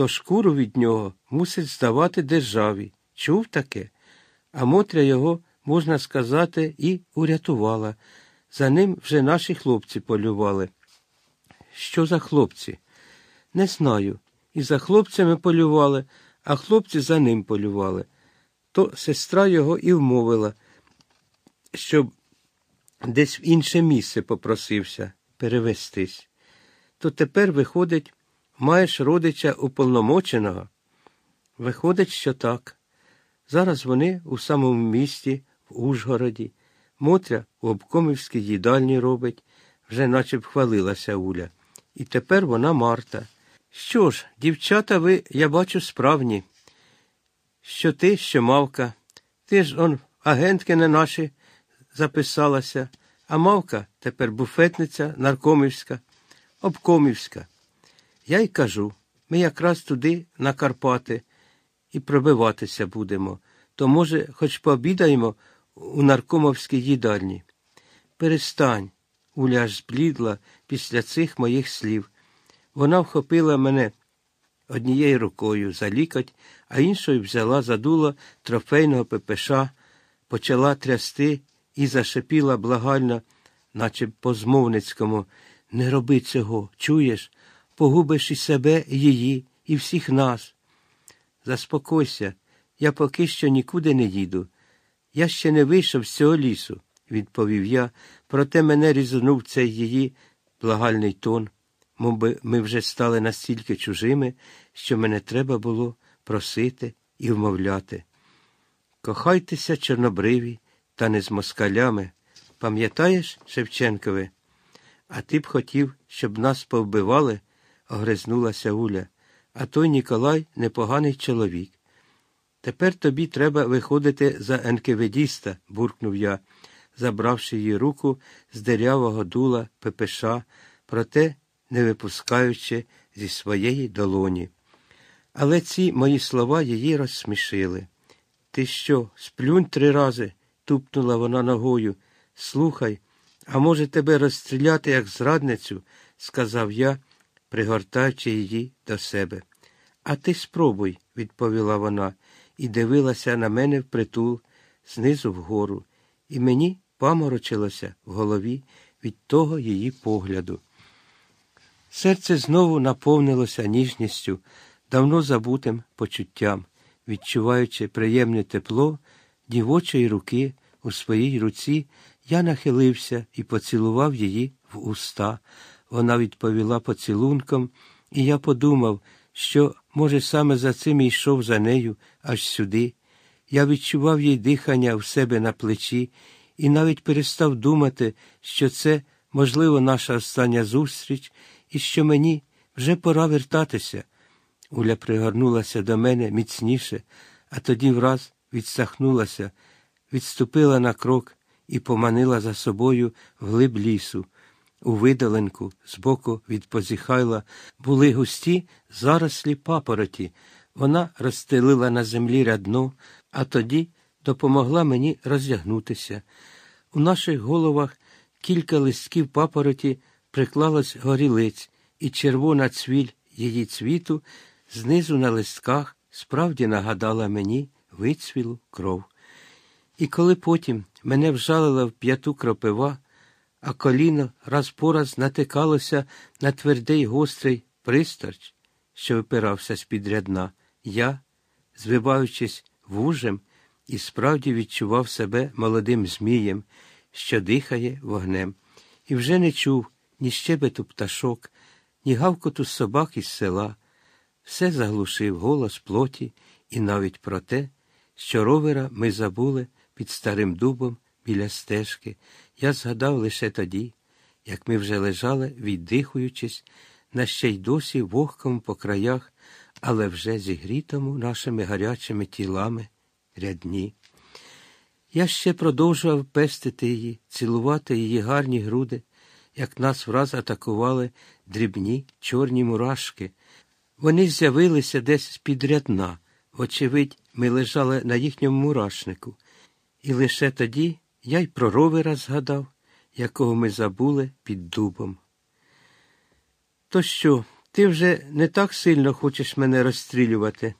то шкуру від нього мусить здавати державі. Чув таке? А Мотря його, можна сказати, і урятувала. За ним вже наші хлопці полювали. Що за хлопці? Не знаю. І за хлопцями полювали, а хлопці за ним полювали. То сестра його і вмовила, щоб десь в інше місце попросився перевестись. То тепер, виходить, маєш родича уповномоченого? Виходить, що так. Зараз вони у самому місті, в Ужгороді. Мотря у обкомівській їдальні робить, вже наче б хвалилася Уля. І тепер вона Марта. Що ж, дівчата, ви, я бачу, справні. Що ти, що мавка. Ти ж он агентки не наші записалася, а мавка тепер буфетниця наркомівська, обкомівська. Я й кажу, ми якраз туди, на Карпати, і пробиватися будемо, то, може, хоч пообідаємо у наркомовській їдальні. Перестань, Уля аж зблідла після цих моїх слів. Вона вхопила мене однією рукою за лікоть, а іншою взяла за дуло трофейного пепеша, почала трясти і зашипіла благально, наче по змовницькому. Не роби цього, чуєш? Погубиш і себе, її, і всіх нас. Заспокойся, я поки що нікуди не їду. Я ще не вийшов з цього лісу, відповів я, проте мене різанув цей її благальний тон, мовби ми вже стали настільки чужими, що мене треба було просити і вмовляти. Кохайтеся, чорнобриві, та не з москалями. Пам'ятаєш, Шевченкове? А ти б хотів, щоб нас повбивали, огризнулася Уля, а той Ніколай непоганий чоловік. Тепер тобі треба виходити за енкеведіста, буркнув я, забравши її руку з дерявого дула ППШ, проте не випускаючи зі своєї долоні. Але ці мої слова її розсмішили. Ти що, сплюнь три рази? тупнула вона ногою. Слухай, а може тебе розстріляти, як зрадницю, сказав я, пригортаючи її до себе. А ти спробуй, відповіла вона, і дивилася на мене впритул, знизу вгору, і мені паморочилося в голові від того її погляду. Серце знову наповнилося ніжністю, давно забутим почуттям, відчуваючи приємне тепло дівочої руки у своїй руці, я нахилився і поцілував її в уста. Вона відповіла поцілунком, і я подумав, що, може, саме за цим і йшов за нею аж сюди. Я відчував їй дихання в себе на плечі і навіть перестав думати, що це, можливо, наша остання зустріч і що мені вже пора вертатися. Уля пригорнулася до мене міцніше, а тоді враз відсахнулася, відступила на крок і поманила за собою вглиб лісу. У видаленку, збоку від позіхайла, були густі зарослі папороті. Вона розстелила на землі рядно, а тоді допомогла мені роздягнутися. У наших головах кілька листків папороті приклалось горілиць, і червона цвіль її цвіту знизу на листках справді нагадала мені вицвілу кров. І коли потім мене вжалила в п'яту кропива, а коліно раз по раз натикалося на твердий гострий пристарч, що випирався з-під рядна, я, звиваючись вужем, і справді відчував себе молодим змієм, що дихає вогнем, і вже не чув ні щебету пташок, ні гавкоту собак із села. Все заглушив голос плоті і навіть про те, що ровера ми забули під старим дубом біля стежки. Я згадав лише тоді, як ми вже лежали, віддихуючись, на ще й досі вогкому по краях, але вже зігрітому нашими гарячими тілами рядні. Я ще продовжував пестити її, цілувати її гарні груди, як нас враз атакували дрібні чорні мурашки. Вони з'явилися десь з-під рядна. Вочевидь, ми лежали на їхньому мурашнику. І лише тоді я й про ровера згадав, якого ми забули під дубом. То що, ти вже не так сильно хочеш мене розстрілювати.